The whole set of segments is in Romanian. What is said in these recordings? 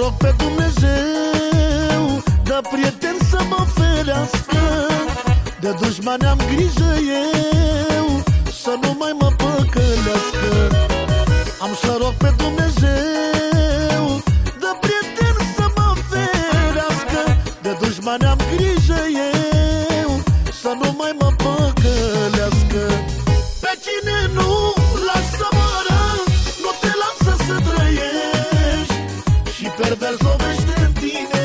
rog pe Dumnezeu De prieten să mă ferească. De dușmani am grijă eu Să nu mai mă păcălească. Am să rog pe Dumnezeu Și pervers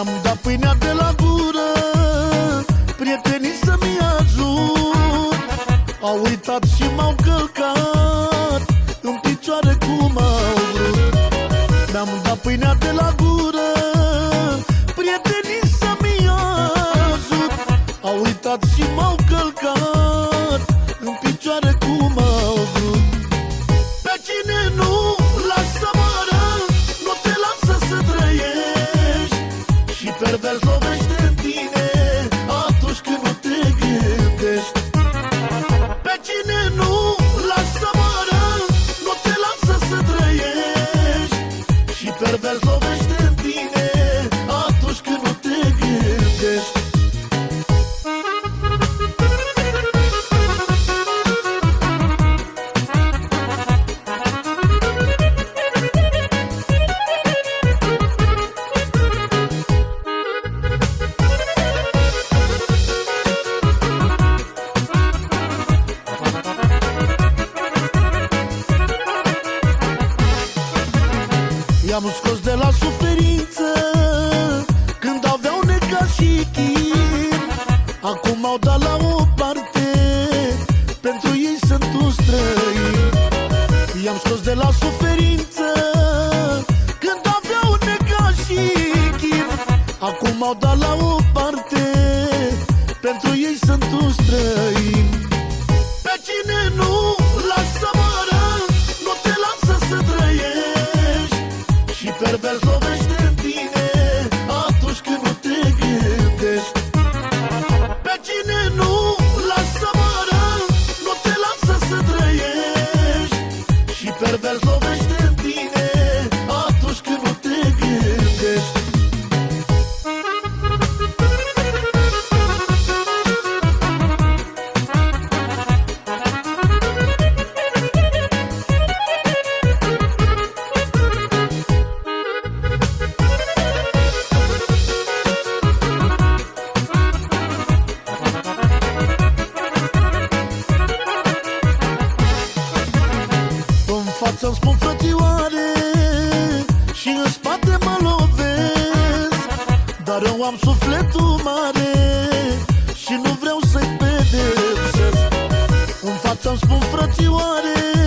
Mi-am dat pâinea de la gură Prietenii să-mi ajut. Au uitat și m-au călcat În picioare cum au vrut Mi-am dat pâinea de la gură Prietenii să-mi ajut. Au uitat și m-au călcat I-am scos de la suferință Când aveau neca și chin. Acum au dat la o parte Pentru ei sunt un străin. I-am scos de la suferință Când aveau neca și chin. Acum au dat la o În față îmi spun frățioare Și în spate mă lovesc. Dar eu am sufletul mare Și nu vreau să-i pedepsesc În față îmi spun frățioare